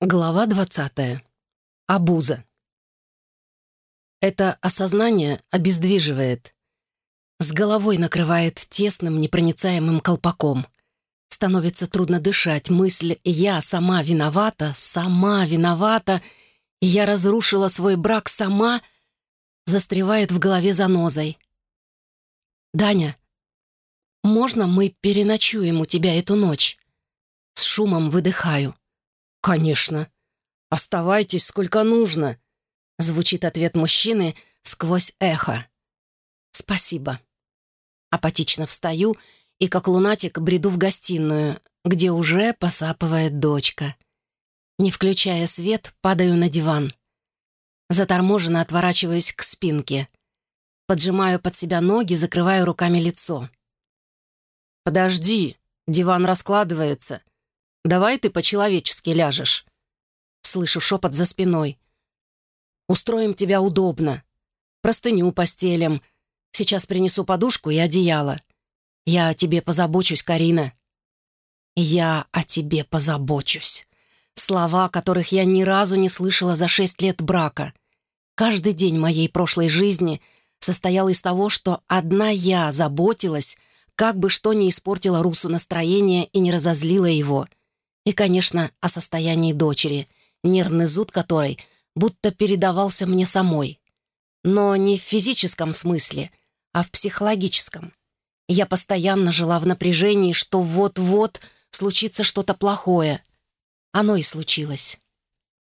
Глава 20. Абуза. Это осознание обездвиживает. С головой накрывает тесным, непроницаемым колпаком. Становится трудно дышать. Мысль «я сама виновата, сама виновата», я разрушила свой брак сама, застревает в голове занозой. «Даня, можно мы переночуем у тебя эту ночь?» С шумом выдыхаю. «Конечно. Оставайтесь сколько нужно», — звучит ответ мужчины сквозь эхо. «Спасибо». Апатично встаю и, как лунатик, бреду в гостиную, где уже посапывает дочка. Не включая свет, падаю на диван. Заторможенно отворачиваюсь к спинке. Поджимаю под себя ноги, закрываю руками лицо. «Подожди, диван раскладывается. Давай ты по-человечески ляжешь». Слышу шепот за спиной. «Устроим тебя удобно. Простыню постелим. Сейчас принесу подушку и одеяло. Я о тебе позабочусь, Карина». «Я о тебе позабочусь». Слова, которых я ни разу не слышала за шесть лет брака. Каждый день моей прошлой жизни состоял из того, что одна я заботилась, как бы что ни испортило Русу настроение и не разозлило его. И, конечно, о состоянии дочери, нервный зуд которой будто передавался мне самой. Но не в физическом смысле, а в психологическом. Я постоянно жила в напряжении, что вот-вот случится что-то плохое. Оно и случилось.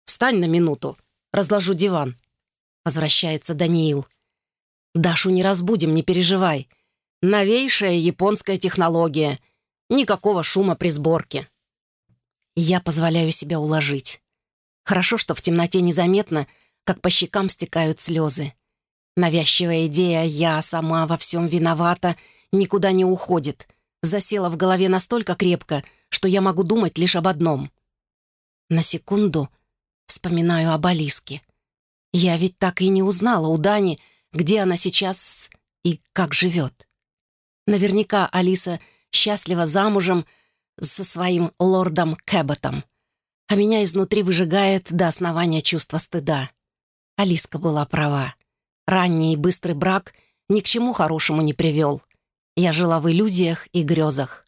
«Встань на минуту, разложу диван», — возвращается Даниил. «Дашу не разбудим, не переживай. Новейшая японская технология. Никакого шума при сборке». Я позволяю себя уложить. Хорошо, что в темноте незаметно, как по щекам стекают слезы. Навязчивая идея «я сама во всем виновата» никуда не уходит. Засела в голове настолько крепко, что я могу думать лишь об одном. На секунду вспоминаю об Алиске. Я ведь так и не узнала у Дани, где она сейчас и как живет. Наверняка Алиса счастлива замужем, со своим лордом Кэбботом. А меня изнутри выжигает до основания чувства стыда. Алиска была права. Ранний и быстрый брак ни к чему хорошему не привел. Я жила в иллюзиях и грезах.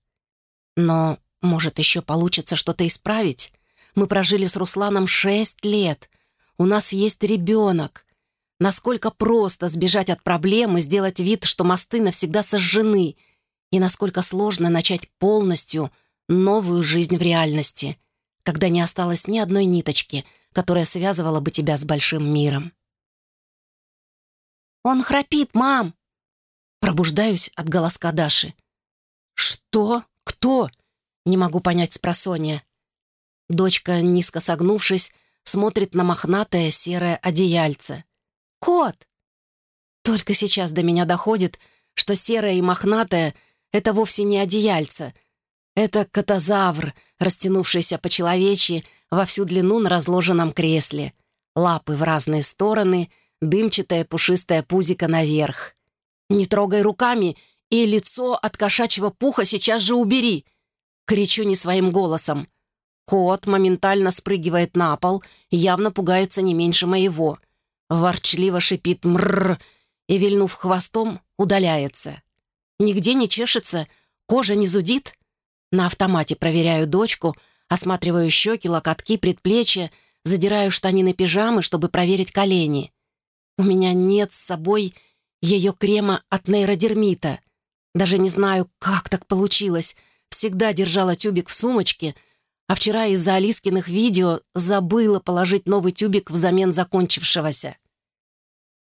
Но, может, еще получится что-то исправить? Мы прожили с Русланом шесть лет. У нас есть ребенок. Насколько просто сбежать от проблем и сделать вид, что мосты навсегда сожжены, и насколько сложно начать полностью — новую жизнь в реальности, когда не осталось ни одной ниточки, которая связывала бы тебя с большим миром. «Он храпит, мам!» Пробуждаюсь от голоска Даши. «Что? Кто?» Не могу понять спросонья. Дочка, низко согнувшись, смотрит на мохнатое серое одеяльце. «Кот!» Только сейчас до меня доходит, что серое и мохнатое — это вовсе не одеяльце, это катазавр, растянувшийся по человечьи во всю длину на разложенном кресле. Лапы в разные стороны, дымчатая пушистая пузика наверх. «Не трогай руками, и лицо от кошачьего пуха сейчас же убери!» Кричу не своим голосом. Кот моментально спрыгивает на пол, явно пугается не меньше моего. Ворчливо шипит «мрррр» и, вильнув хвостом, удаляется. Нигде не чешется, кожа не зудит — на автомате проверяю дочку, осматриваю щеки, локотки, предплечья, задираю штанины пижамы, чтобы проверить колени. У меня нет с собой ее крема от нейродермита. Даже не знаю, как так получилось. Всегда держала тюбик в сумочке, а вчера из-за Алискиных видео забыла положить новый тюбик взамен закончившегося.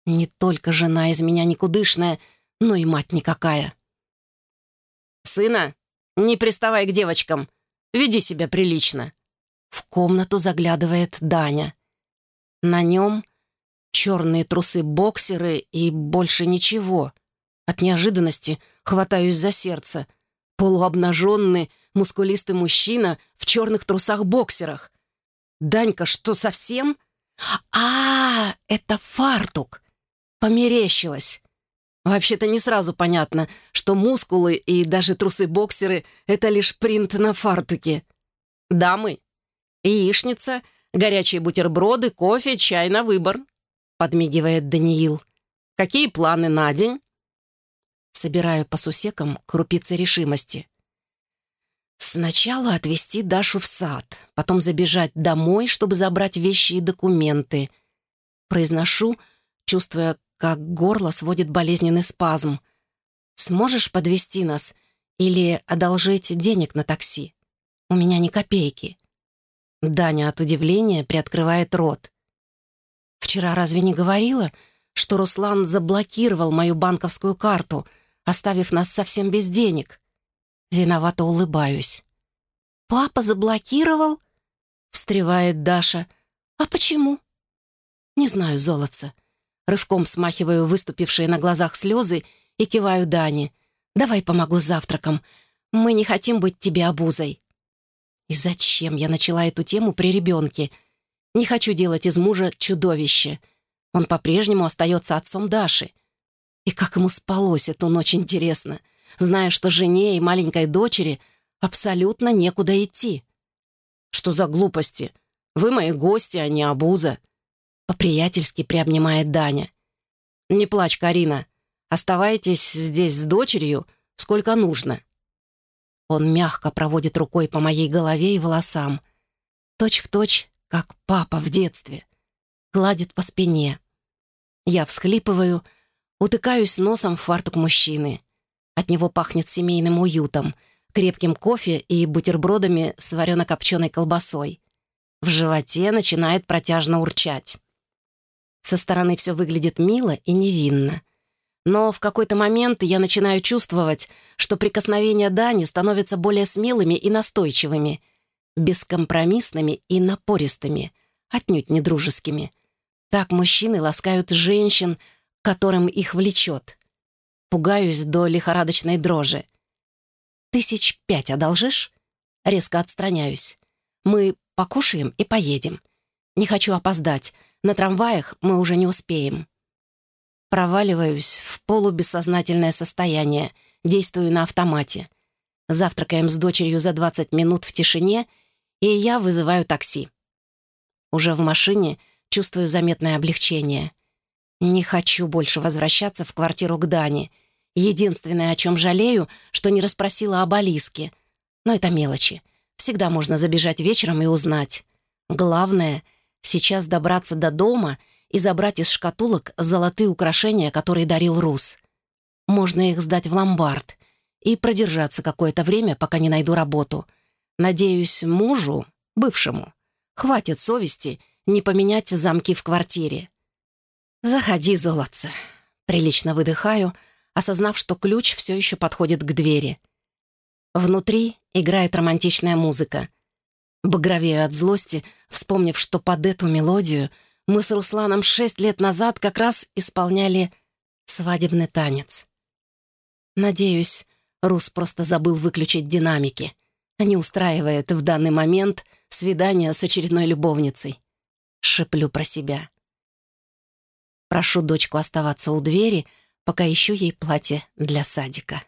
Не только жена из меня никудышная, но и мать никакая. «Сына, «Не приставай к девочкам. Веди себя прилично». В комнату заглядывает Даня. На нем черные трусы-боксеры и больше ничего. От неожиданности хватаюсь за сердце. Полуобнаженный, мускулистый мужчина в черных трусах-боксерах. «Данька, что, совсем?» «А, это фартук!» Померещилась. Вообще-то не сразу понятно, что мускулы и даже трусы-боксеры — это лишь принт на фартуке. Дамы, яичница, Горячие бутерброды, кофе, чай на выбор», — подмигивает Даниил. «Какие планы на день?» Собираю по сусекам крупицы решимости. Сначала отвезти Дашу в сад, потом забежать домой, чтобы забрать вещи и документы. Произношу, чувствуя, как горло сводит болезненный спазм. «Сможешь подвести нас или одолжить денег на такси? У меня ни копейки». Даня от удивления приоткрывает рот. «Вчера разве не говорила, что Руслан заблокировал мою банковскую карту, оставив нас совсем без денег?» Виновато улыбаюсь. «Папа заблокировал?» — встревает Даша. «А почему?» «Не знаю, золотца». Рывком смахиваю выступившие на глазах слезы и киваю Дане. «Давай помогу с завтраком. Мы не хотим быть тебе обузой». И зачем я начала эту тему при ребенке? Не хочу делать из мужа чудовище. Он по-прежнему остается отцом Даши. И как ему спалось эту ночь, интересно, зная, что жене и маленькой дочери абсолютно некуда идти. «Что за глупости? Вы мои гости, а не обуза», по-приятельски приобнимает Даня. «Не плачь, Карина. Оставайтесь здесь с дочерью, сколько нужно». Он мягко проводит рукой по моей голове и волосам. Точь в точь, как папа в детстве. Гладит по спине. Я всхлипываю, утыкаюсь носом в фартук мужчины. От него пахнет семейным уютом, крепким кофе и бутербродами с варено-копченой колбасой. В животе начинает протяжно урчать. Со стороны все выглядит мило и невинно. Но в какой-то момент я начинаю чувствовать, что прикосновения Дани становятся более смелыми и настойчивыми, бескомпромиссными и напористыми, отнюдь не дружескими. Так мужчины ласкают женщин, которым их влечет. Пугаюсь до лихорадочной дрожи. «Тысяч пять одолжишь?» Резко отстраняюсь. «Мы покушаем и поедем. Не хочу опоздать. На трамваях мы уже не успеем. Проваливаюсь в полубессознательное состояние, действую на автомате. Завтракаем с дочерью за 20 минут в тишине, и я вызываю такси. Уже в машине чувствую заметное облегчение. Не хочу больше возвращаться в квартиру к Дане. Единственное, о чем жалею, что не расспросила об Алиске. Но это мелочи. Всегда можно забежать вечером и узнать. Главное — Сейчас добраться до дома и забрать из шкатулок золотые украшения, которые дарил Рус. Можно их сдать в ломбард и продержаться какое-то время, пока не найду работу. Надеюсь, мужу, бывшему, хватит совести не поменять замки в квартире. «Заходи, золотце». Прилично выдыхаю, осознав, что ключ все еще подходит к двери. Внутри играет романтичная музыка. Багровею от злости, вспомнив, что под эту мелодию мы с Русланом шесть лет назад как раз исполняли свадебный танец. Надеюсь, Рус просто забыл выключить динамики, а не устраивает в данный момент свидание с очередной любовницей. Шеплю про себя. Прошу дочку оставаться у двери, пока ищу ей платье для садика.